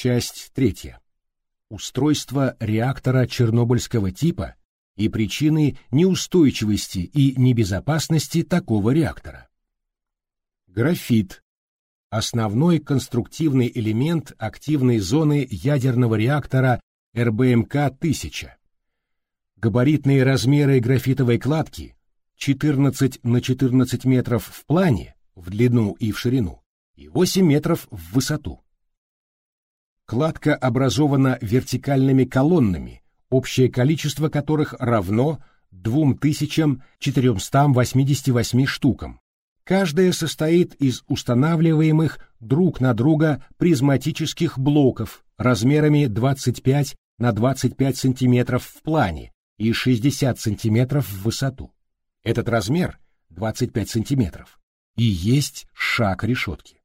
Часть третья. Устройство реактора чернобыльского типа и причины неустойчивости и небезопасности такого реактора. Графит. Основной конструктивный элемент активной зоны ядерного реактора РБМК-1000. Габаритные размеры графитовой кладки 14 на 14 метров в плане, в длину и в ширину, и 8 метров в высоту. Кладка образована вертикальными колоннами, общее количество которых равно 2488 штукам. Каждая состоит из устанавливаемых друг на друга призматических блоков размерами 25 на 25 сантиметров в плане и 60 сантиметров в высоту. Этот размер, 25 сантиметров, и есть шаг решетки.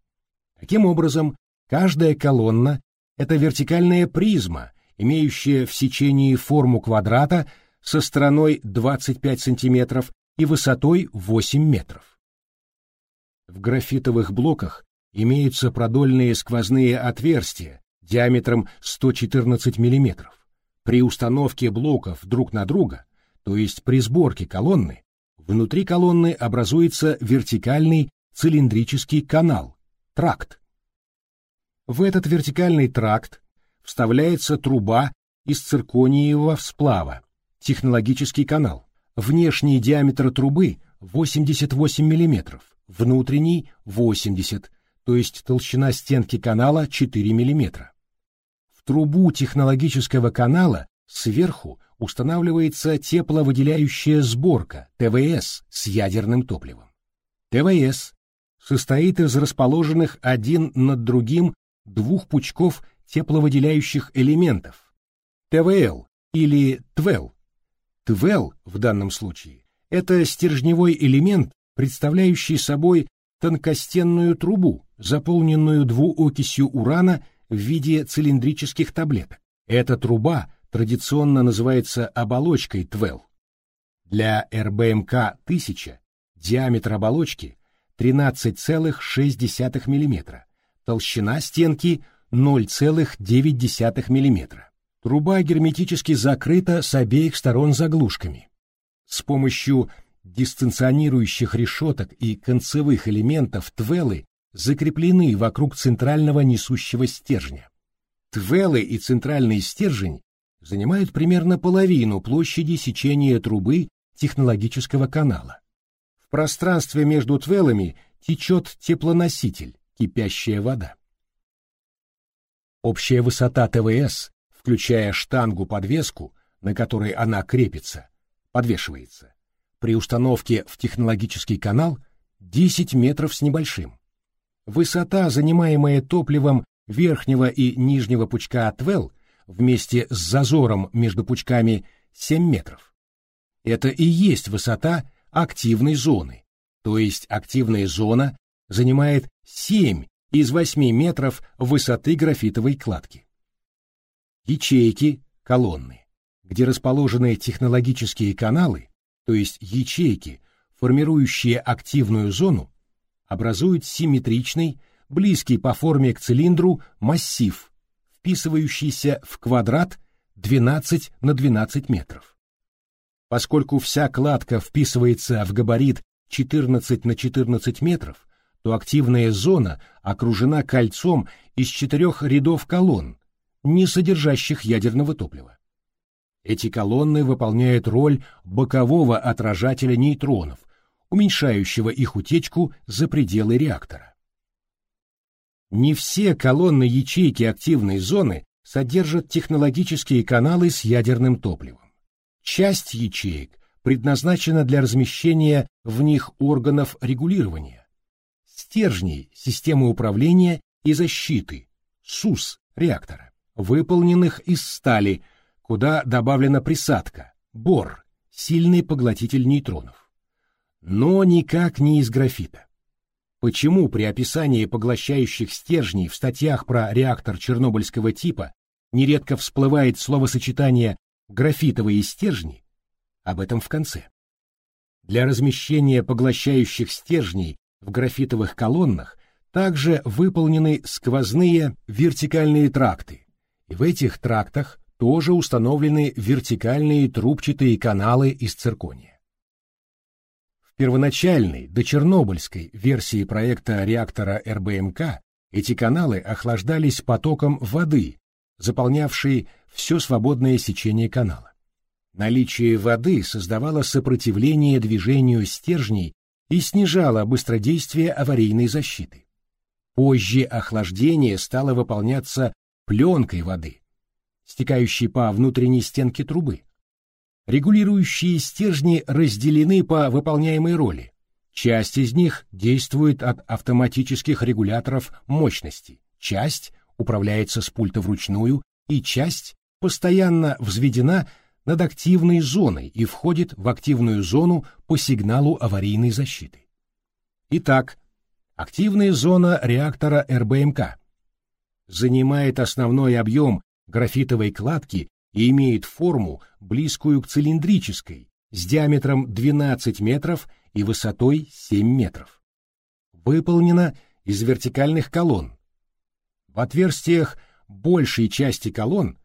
Таким образом, каждая колонна — это вертикальная призма, имеющая в сечении форму квадрата со стороной 25 сантиметров и высотой 8 метров. В графитовых блоках имеются продольные сквозные отверстия диаметром 114 миллиметров. При установке блоков друг на друга, то есть при сборке колонны, внутри колонны образуется вертикальный цилиндрический канал, тракт. В этот вертикальный тракт вставляется труба из циркониевого сплава, технологический канал. Внешний диаметр трубы 88 мм, внутренний 80, то есть толщина стенки канала 4 мм трубу технологического канала сверху устанавливается тепловыделяющая сборка ТВС с ядерным топливом. ТВС состоит из расположенных один над другим двух пучков тепловыделяющих элементов ТВЛ или ТВЭЛ. ТВЭЛ в данном случае это стержневой элемент, представляющий собой тонкостенную трубу, заполненную двуокисью урана в виде цилиндрических таблеток. Эта труба традиционно называется оболочкой ТВЭЛ. Для РБМК-1000 диаметр оболочки 13,6 мм, толщина стенки 0,9 мм. Труба герметически закрыта с обеих сторон заглушками. С помощью дистанционирующих решеток и концевых элементов твелы закреплены вокруг центрального несущего стержня. Твелы и центральный стержень занимают примерно половину площади сечения трубы технологического канала. В пространстве между твелами течет теплоноситель, кипящая вода. Общая высота ТВС, включая штангу-подвеску, на которой она крепится, подвешивается, при установке в технологический канал 10 метров с небольшим. Высота, занимаемая топливом верхнего и нижнего пучка Атвел, вместе с зазором между пучками 7 метров. Это и есть высота активной зоны, то есть активная зона занимает 7 из 8 метров высоты графитовой кладки. Ячейки, колонны, где расположены технологические каналы, то есть ячейки, формирующие активную зону, образуют симметричный, близкий по форме к цилиндру массив, вписывающийся в квадрат 12 на 12 метров. Поскольку вся кладка вписывается в габарит 14 на 14 метров, то активная зона окружена кольцом из четырех рядов колонн, не содержащих ядерного топлива. Эти колонны выполняют роль бокового отражателя нейтронов, уменьшающего их утечку за пределы реактора. Не все колонны ячейки активной зоны содержат технологические каналы с ядерным топливом. Часть ячеек предназначена для размещения в них органов регулирования, стержней системы управления и защиты, СУС реактора, выполненных из стали, куда добавлена присадка, бор, сильный поглотитель нейтронов но никак не из графита. Почему при описании поглощающих стержней в статьях про реактор чернобыльского типа нередко всплывает словосочетание «графитовые стержни»? Об этом в конце. Для размещения поглощающих стержней в графитовых колоннах также выполнены сквозные вертикальные тракты, и в этих трактах тоже установлены вертикальные трубчатые каналы из циркония. В первоначальной, дочернобыльской версии проекта реактора РБМК эти каналы охлаждались потоком воды, заполнявшей все свободное сечение канала. Наличие воды создавало сопротивление движению стержней и снижало быстродействие аварийной защиты. Позже охлаждение стало выполняться пленкой воды, стекающей по внутренней стенке трубы. Регулирующие стержни разделены по выполняемой роли. Часть из них действует от автоматических регуляторов мощности, часть управляется с пульта вручную, и часть постоянно взведена над активной зоной и входит в активную зону по сигналу аварийной защиты. Итак, активная зона реактора РБМК занимает основной объем графитовой кладки и имеет форму, близкую к цилиндрической, с диаметром 12 метров и высотой 7 метров. Выполнена из вертикальных колонн. В отверстиях большей части колонн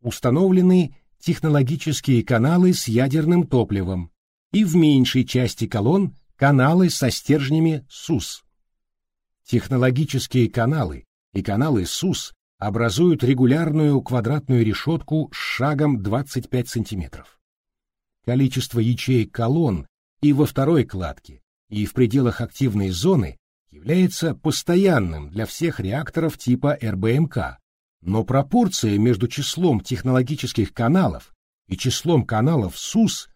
установлены технологические каналы с ядерным топливом и в меньшей части колонн каналы со стержнями СУС. Технологические каналы и каналы СУС образуют регулярную квадратную решетку с шагом 25 см. Количество ячеек колонн и во второй кладке, и в пределах активной зоны является постоянным для всех реакторов типа РБМК, но пропорция между числом технологических каналов и числом каналов СУС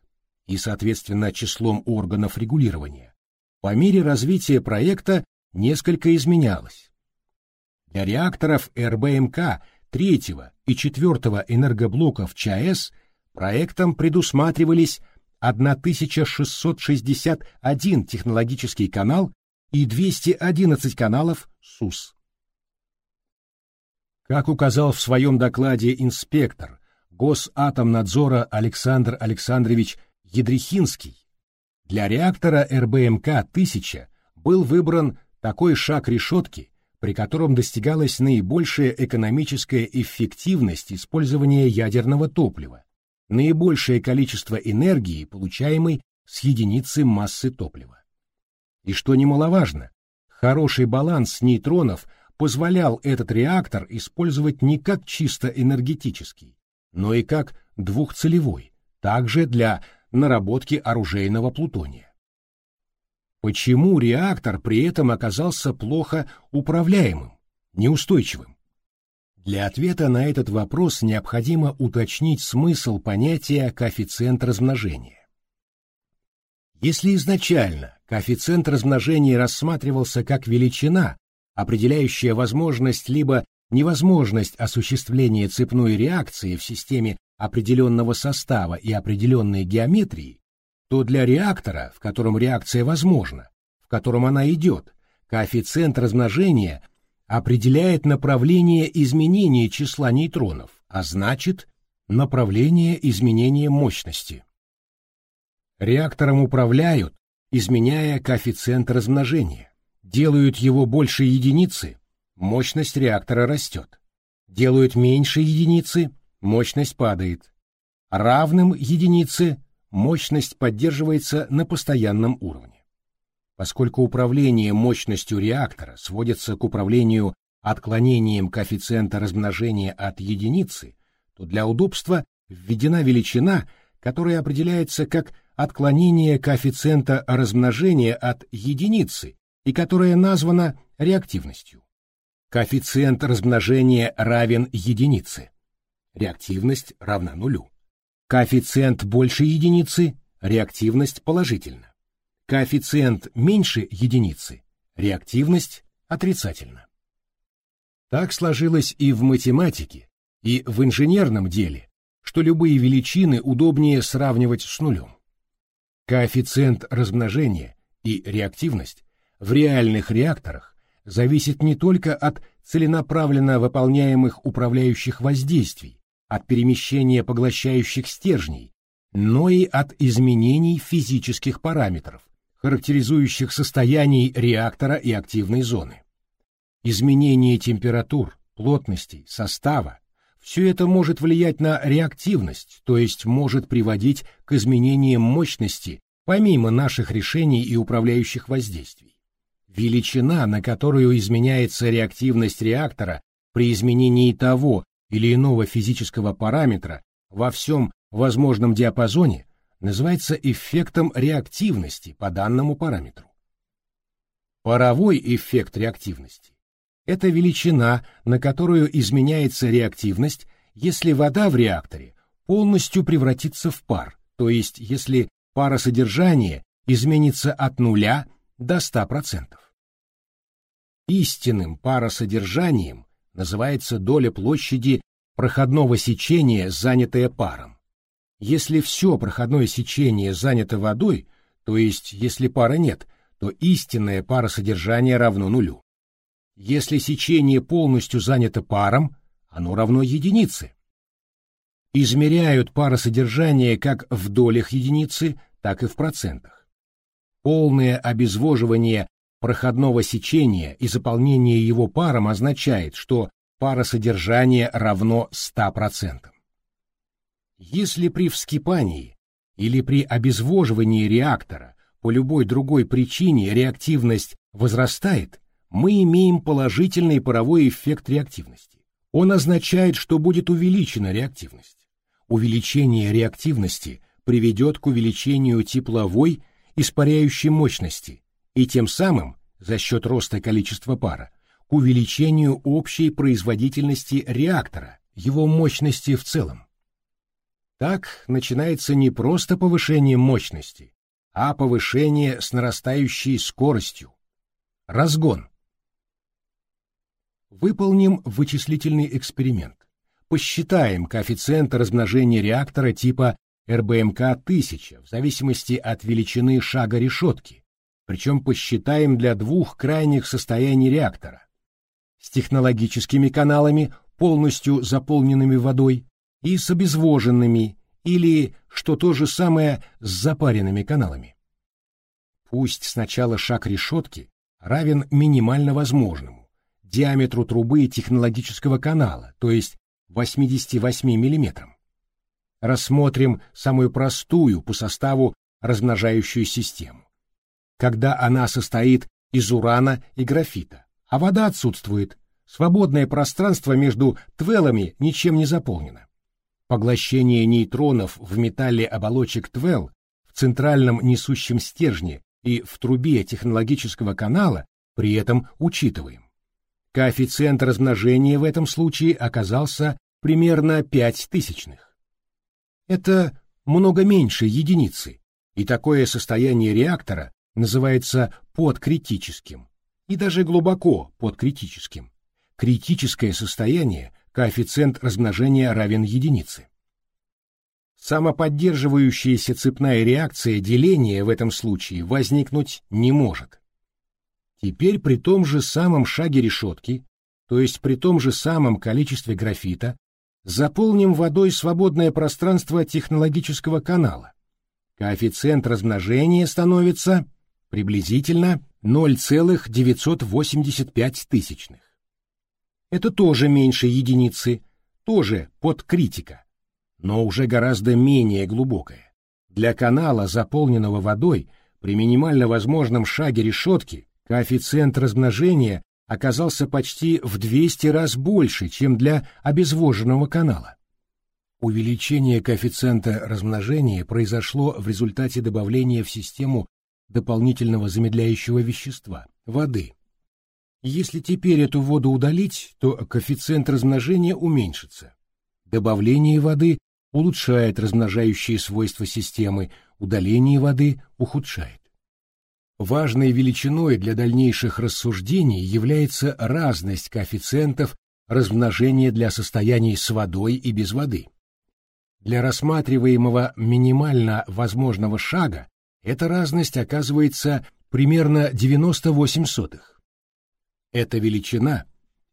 и, соответственно, числом органов регулирования по мере развития проекта несколько изменялась. Для реакторов РБМК третьего и четвертого энергоблоков ЧАЭС проектом предусматривались 1661 технологический канал и 211 каналов СУС. Как указал в своем докладе инспектор Госатомнадзора Александр Александрович Едрихинский, для реактора РБМК-1000 был выбран такой шаг решетки, при котором достигалась наибольшая экономическая эффективность использования ядерного топлива, наибольшее количество энергии, получаемой с единицы массы топлива. И что немаловажно, хороший баланс нейтронов позволял этот реактор использовать не как чисто энергетический, но и как двухцелевой, также для наработки оружейного плутония. Почему реактор при этом оказался плохо управляемым, неустойчивым? Для ответа на этот вопрос необходимо уточнить смысл понятия коэффициент размножения. Если изначально коэффициент размножения рассматривался как величина, определяющая возможность либо невозможность осуществления цепной реакции в системе определенного состава и определенной геометрии, то для реактора, в котором реакция возможна, в котором она идет, коэффициент размножения определяет направление изменения числа нейтронов, а значит, направление изменения мощности. Реактором управляют, изменяя коэффициент размножения. Делают его больше единицы, мощность реактора растет. Делают меньше единицы, мощность падает. Равным единице мощность поддерживается на постоянном уровне. Поскольку управление мощностью реактора сводится к управлению отклонением коэффициента размножения от единицы, то для удобства введена величина, которая определяется как отклонение коэффициента размножения от единицы и которая названа реактивностью. Коэффициент размножения равен единице. Реактивность равна нулю. Коэффициент больше единицы, реактивность положительна. Коэффициент меньше единицы, реактивность отрицательна. Так сложилось и в математике, и в инженерном деле, что любые величины удобнее сравнивать с нулем. Коэффициент размножения и реактивность в реальных реакторах зависит не только от целенаправленно выполняемых управляющих воздействий, от перемещения поглощающих стержней, но и от изменений физических параметров, характеризующих состояние реактора и активной зоны. изменение температур, плотностей, состава, все это может влиять на реактивность, то есть может приводить к изменениям мощности помимо наших решений и управляющих воздействий. Величина, на которую изменяется реактивность реактора при изменении того или иного физического параметра во всем возможном диапазоне, называется эффектом реактивности по данному параметру. Паровой эффект реактивности – это величина, на которую изменяется реактивность, если вода в реакторе полностью превратится в пар, то есть если паросодержание изменится от нуля до 100%. Истинным паросодержанием называется доля площади проходного сечения, занятая паром. Если все проходное сечение занято водой, то есть если пара нет, то истинное паросодержание равно нулю. Если сечение полностью занято паром, оно равно единице. Измеряют паросодержание как в долях единицы, так и в процентах. Полное обезвоживание проходного сечения и заполнение его паром означает, что паросодержание равно 100%. Если при вскипании или при обезвоживании реактора по любой другой причине реактивность возрастает, мы имеем положительный паровой эффект реактивности. Он означает, что будет увеличена реактивность. Увеличение реактивности приведет к увеличению тепловой испаряющей мощности и тем самым, за счет роста количества пара, к увеличению общей производительности реактора, его мощности в целом. Так начинается не просто повышение мощности, а повышение с нарастающей скоростью. Разгон. Выполним вычислительный эксперимент. Посчитаем коэффициент размножения реактора типа РБМК-1000 в зависимости от величины шага решетки, причем посчитаем для двух крайних состояний реактора. С технологическими каналами, полностью заполненными водой, и с обезвоженными или, что то же самое, с запаренными каналами. Пусть сначала шаг решетки равен минимально возможному, диаметру трубы технологического канала, то есть 88 мм. Рассмотрим самую простую по составу размножающую систему. Когда она состоит из урана и графита, а вода отсутствует, свободное пространство между твелами ничем не заполнено. Поглощение нейтронов в металле оболочек ТВЕЛ в центральном несущем стержне и в трубе технологического канала при этом учитываем. Коэффициент размножения в этом случае оказался примерно 5 тысячных. Это много меньше единицы, и такое состояние реактора называется подкритическим, и даже глубоко подкритическим. Критическое состояние коэффициент размножения равен единице. Самоподдерживающаяся цепная реакция деления в этом случае возникнуть не может. Теперь при том же самом шаге решетки, то есть при том же самом количестве графита, заполним водой свободное пространство технологического канала. Коэффициент размножения становится приблизительно 0,985 тысячных. Это тоже меньше единицы, тоже подкритика, но уже гораздо менее глубокая. Для канала, заполненного водой, при минимально возможном шаге решетки, коэффициент размножения оказался почти в 200 раз больше, чем для обезвоженного канала. Увеличение коэффициента размножения произошло в результате добавления в систему дополнительного замедляющего вещества – воды, если теперь эту воду удалить, то коэффициент размножения уменьшится. Добавление воды улучшает размножающие свойства системы, удаление воды ухудшает. Важной величиной для дальнейших рассуждений является разность коэффициентов размножения для состояний с водой и без воды. Для рассматриваемого минимально возможного шага эта разность оказывается примерно 98 сотых. Эта величина,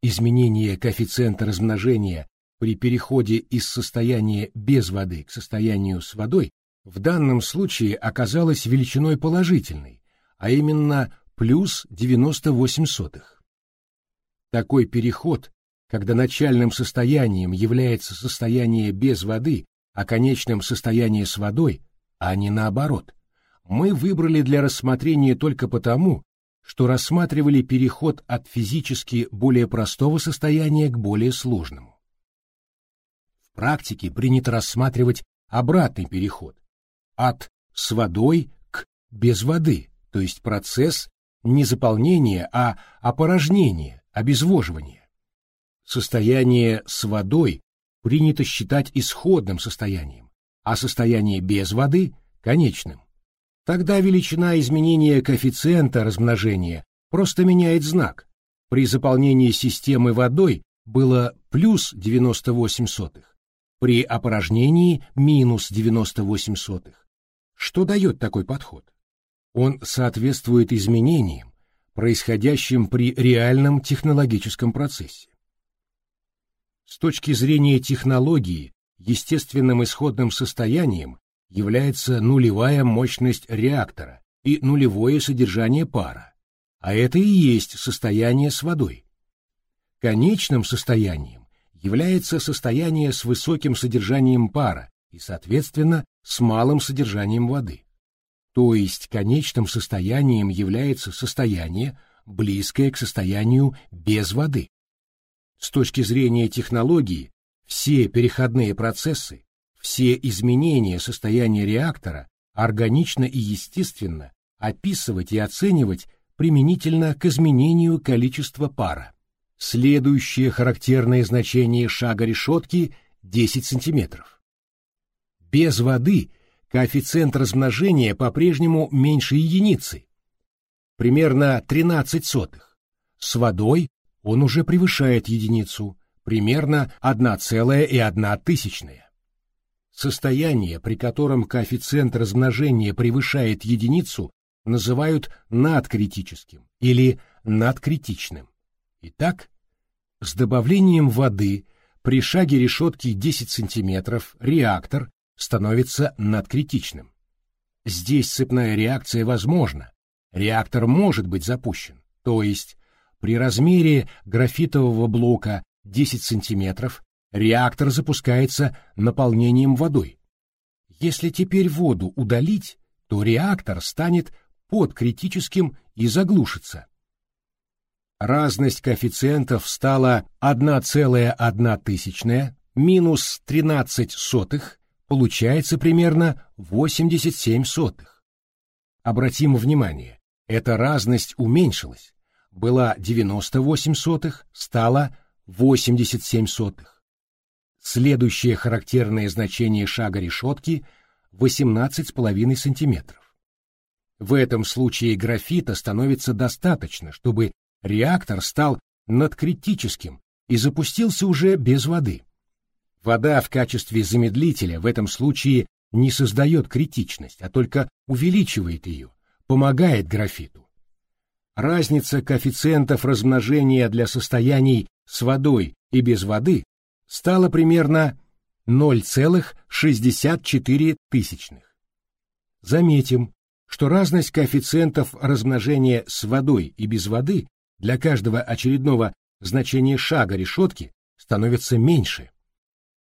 изменение коэффициента размножения при переходе из состояния без воды к состоянию с водой, в данном случае оказалась величиной положительной, а именно плюс 98 сотых. Такой переход, когда начальным состоянием является состояние без воды, а конечным состояние с водой, а не наоборот, мы выбрали для рассмотрения только потому, что рассматривали переход от физически более простого состояния к более сложному. В практике принято рассматривать обратный переход от с водой к без воды, то есть процесс не заполнения, а опорожнения, обезвоживания. Состояние с водой принято считать исходным состоянием, а состояние без воды – конечным. Тогда величина изменения коэффициента размножения просто меняет знак. При заполнении системы водой было плюс 98 сотых, при опорожнении минус 98 сотых. Что дает такой подход? Он соответствует изменениям, происходящим при реальном технологическом процессе. С точки зрения технологии, естественным исходным состоянием является нулевая мощность реактора и нулевое содержание пара, а это и есть состояние с водой. Конечным состоянием является состояние с высоким содержанием пара и, соответственно, с малым содержанием воды то есть конечным состоянием является состояние, близкое к состоянию без воды. С точки зрения технологии, все переходные процессы, все изменения состояния реактора органично и естественно описывать и оценивать применительно к изменению количества пара. Следующее характерное значение шага решетки – 10 см. Без воды – коэффициент размножения по-прежнему меньше единицы, примерно 13 сотых. С водой он уже превышает единицу, примерно 1,1 тысячная. Состояние, при котором коэффициент размножения превышает единицу, называют надкритическим или надкритичным. Итак, с добавлением воды при шаге решетки 10 см реактор становится надкритичным. Здесь цепная реакция возможна, реактор может быть запущен, то есть при размере графитового блока 10 см реактор запускается наполнением водой. Если теперь воду удалить, то реактор станет подкритическим и заглушится. Разность коэффициентов стала 1,1 минус 13 сотых получается примерно 87 сотых. Обратим внимание, эта разность уменьшилась, была 98 сотых, стала 87 сотых. Следующее характерное значение шага решетки 18,5 сантиметров. В этом случае графита становится достаточно, чтобы реактор стал надкритическим и запустился уже без воды. Вода в качестве замедлителя в этом случае не создает критичность, а только увеличивает ее, помогает графиту. Разница коэффициентов размножения для состояний с водой и без воды стала примерно 0,64. Заметим, что разность коэффициентов размножения с водой и без воды для каждого очередного значения шага решетки становится меньше.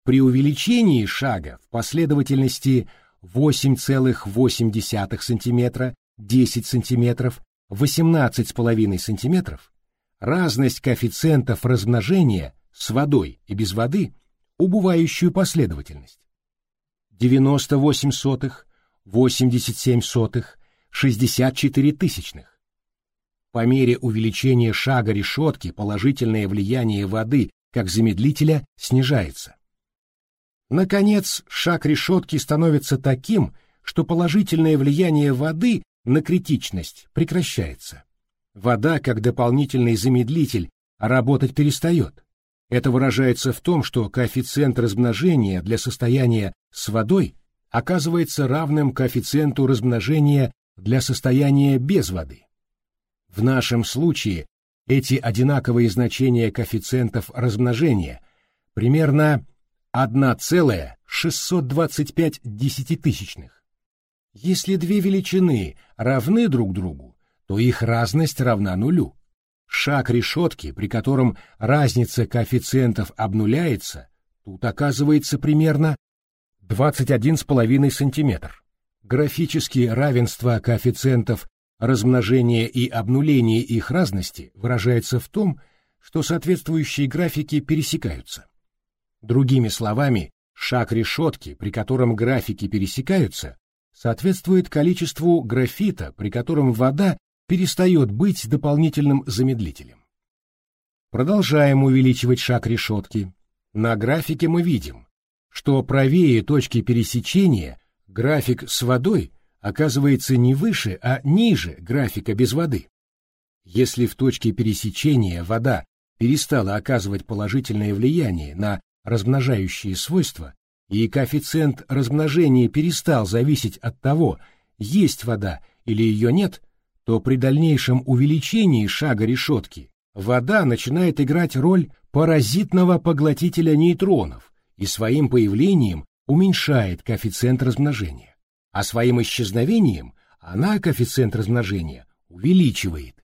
При увеличении шага в последовательности 8,8 см, 10 см, 18,5 см разность коэффициентов размножения с водой и без воды убывающую последовательность. 98 сотых, 87 сотых, 64 тысячных. По мере увеличения шага решетки положительное влияние воды как замедлителя снижается. Наконец, шаг решетки становится таким, что положительное влияние воды на критичность прекращается. Вода, как дополнительный замедлитель, работать перестает. Это выражается в том, что коэффициент размножения для состояния с водой оказывается равным коэффициенту размножения для состояния без воды. В нашем случае эти одинаковые значения коэффициентов размножения примерно 1,625 десятитысячных. Если две величины равны друг другу, то их разность равна нулю. Шаг решетки, при котором разница коэффициентов обнуляется, тут оказывается примерно 21,5 см. Графические равенства коэффициентов размножения и обнуления их разности выражается в том, что соответствующие графики пересекаются. Другими словами, шаг решетки, при котором графики пересекаются, соответствует количеству графита, при котором вода перестает быть дополнительным замедлителем. Продолжаем увеличивать шаг решетки. На графике мы видим, что правее точки пересечения график с водой оказывается не выше, а ниже графика без воды. Если в точке пересечения вода перестала оказывать положительное влияние на размножающие свойства, и коэффициент размножения перестал зависеть от того, есть вода или ее нет, то при дальнейшем увеличении шага решетки вода начинает играть роль паразитного поглотителя нейтронов и своим появлением уменьшает коэффициент размножения, а своим исчезновением она коэффициент размножения увеличивает.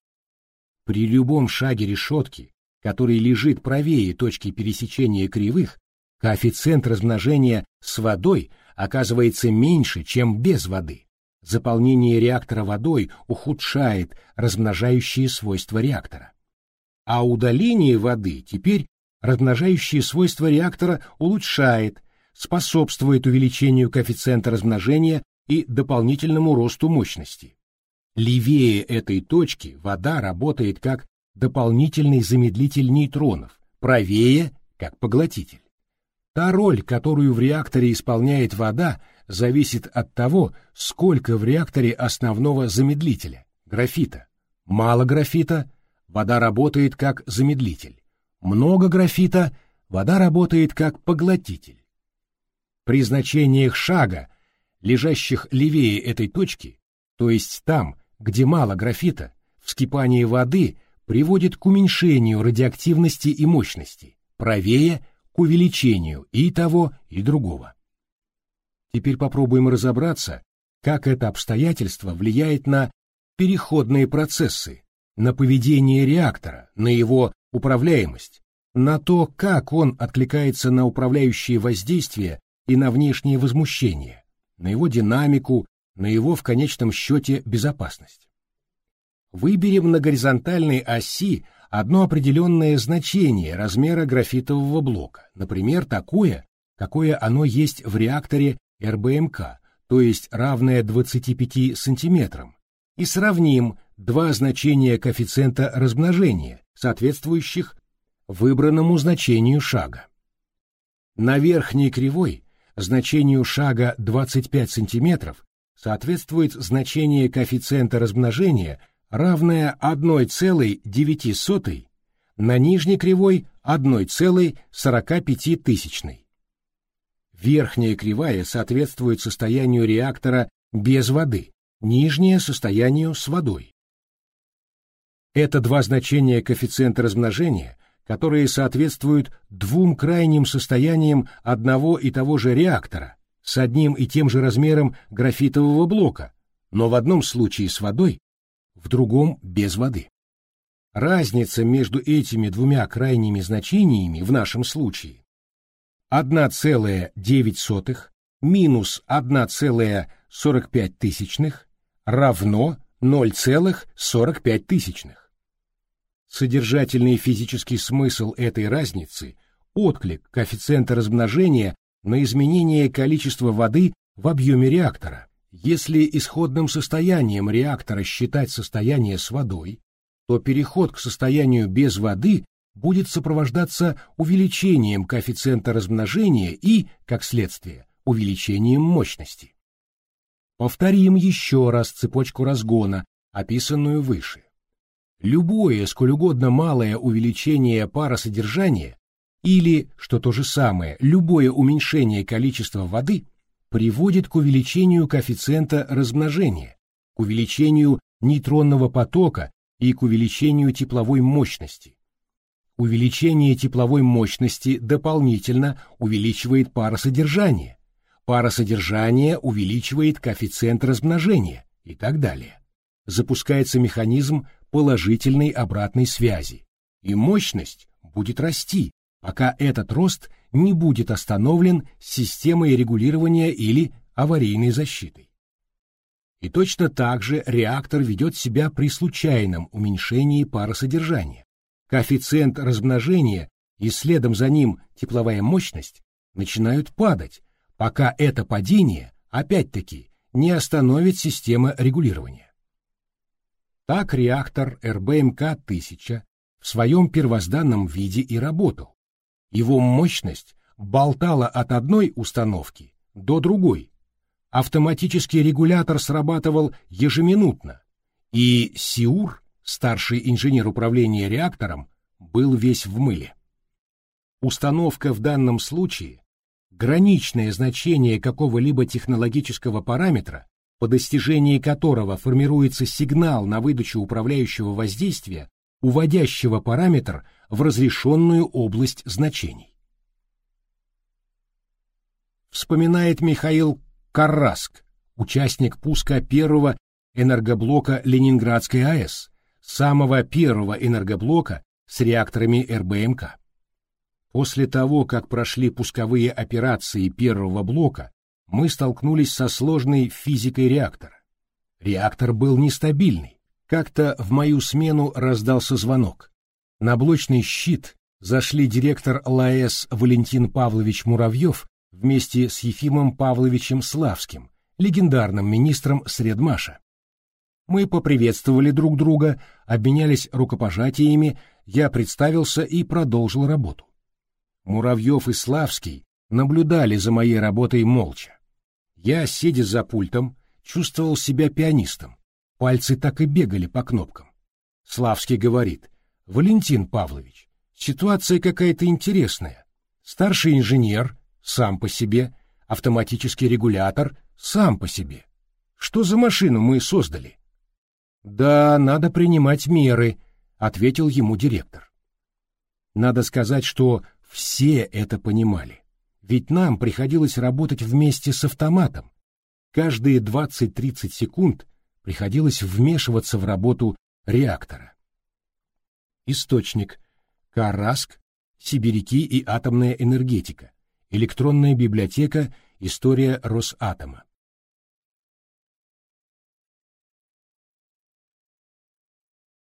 При любом шаге решетки, который лежит правее точки пересечения кривых, коэффициент размножения с водой оказывается меньше, чем без воды. Заполнение реактора водой ухудшает размножающие свойства реактора. А удаление воды теперь размножающие свойства реактора улучшает, способствует увеличению коэффициента размножения и дополнительному росту мощности. Левее этой точки вода работает как дополнительный замедлитель нейтронов, правее – как поглотитель. Та роль, которую в реакторе исполняет вода, зависит от того, сколько в реакторе основного замедлителя – графита. Мало графита – вода работает как замедлитель. Много графита – вода работает как поглотитель. При значениях шага, лежащих левее этой точки, то есть там, где мало графита, вскипание воды приводит к уменьшению радиоактивности и мощности, правее – к увеличению и того, и другого. Теперь попробуем разобраться, как это обстоятельство влияет на переходные процессы, на поведение реактора, на его управляемость, на то, как он откликается на управляющие воздействия и на внешние возмущения, на его динамику, на его в конечном счете безопасность. Выберем на горизонтальной оси одно определенное значение размера графитового блока, например, такое, какое оно есть в реакторе РБМК, то есть равное 25 сантиметрам, и сравним два значения коэффициента размножения, соответствующих выбранному значению шага. На верхней кривой значению шага 25 сантиметров соответствует значение коэффициента размножения равная 1,9, на нижней кривой 1,45. Верхняя кривая соответствует состоянию реактора без воды, нижняя – состоянию с водой. Это два значения коэффициента размножения, которые соответствуют двум крайним состояниям одного и того же реактора с одним и тем же размером графитового блока, но в одном случае с водой, в другом без воды. Разница между этими двумя крайними значениями в нашем случае 1,9 минус 1,45 равно 0,45. Содержательный физический смысл этой разницы – отклик коэффициента размножения на изменение количества воды в объеме реактора. Если исходным состоянием реактора считать состояние с водой, то переход к состоянию без воды будет сопровождаться увеличением коэффициента размножения и, как следствие, увеличением мощности. Повторим еще раз цепочку разгона, описанную выше. Любое, сколь угодно малое увеличение паросодержания или, что то же самое, любое уменьшение количества воды – приводит к увеличению коэффициента размножения, к увеличению нейтронного потока и к увеличению тепловой мощности. Увеличение тепловой мощности дополнительно увеличивает паросодержание, паросодержание увеличивает коэффициент размножения и так далее. Запускается механизм положительной обратной связи, и мощность будет расти, пока этот рост не будет остановлен системой регулирования или аварийной защитой. И точно так же реактор ведет себя при случайном уменьшении паросодержания. Коэффициент размножения и следом за ним тепловая мощность начинают падать, пока это падение, опять-таки, не остановит система регулирования. Так реактор РБМК-1000 в своем первозданном виде и работал. Его мощность болтала от одной установки до другой. Автоматический регулятор срабатывал ежеминутно, и Сиур, старший инженер управления реактором, был весь в мыле. Установка в данном случае – граничное значение какого-либо технологического параметра, по достижении которого формируется сигнал на выдачу управляющего воздействия, уводящего параметр в разрешенную область значений. Вспоминает Михаил Карраск, участник пуска первого энергоблока Ленинградской АЭС, самого первого энергоблока с реакторами РБМК. После того, как прошли пусковые операции первого блока, мы столкнулись со сложной физикой реактора. Реактор был нестабильный. Как-то в мою смену раздался звонок. На блочный щит зашли директор ЛАЭС Валентин Павлович Муравьев вместе с Ефимом Павловичем Славским, легендарным министром Средмаша. Мы поприветствовали друг друга, обменялись рукопожатиями, я представился и продолжил работу. Муравьев и Славский наблюдали за моей работой молча. Я, сидя за пультом, чувствовал себя пианистом. Пальцы так и бегали по кнопкам. Славский говорит, «Валентин Павлович, ситуация какая-то интересная. Старший инженер сам по себе, автоматический регулятор сам по себе. Что за машину мы создали?» «Да, надо принимать меры», — ответил ему директор. Надо сказать, что все это понимали. Ведь нам приходилось работать вместе с автоматом. Каждые 20-30 секунд приходилось вмешиваться в работу реактора. Источник. Караск, Сибиряки и атомная энергетика. Электронная библиотека. История Росатома.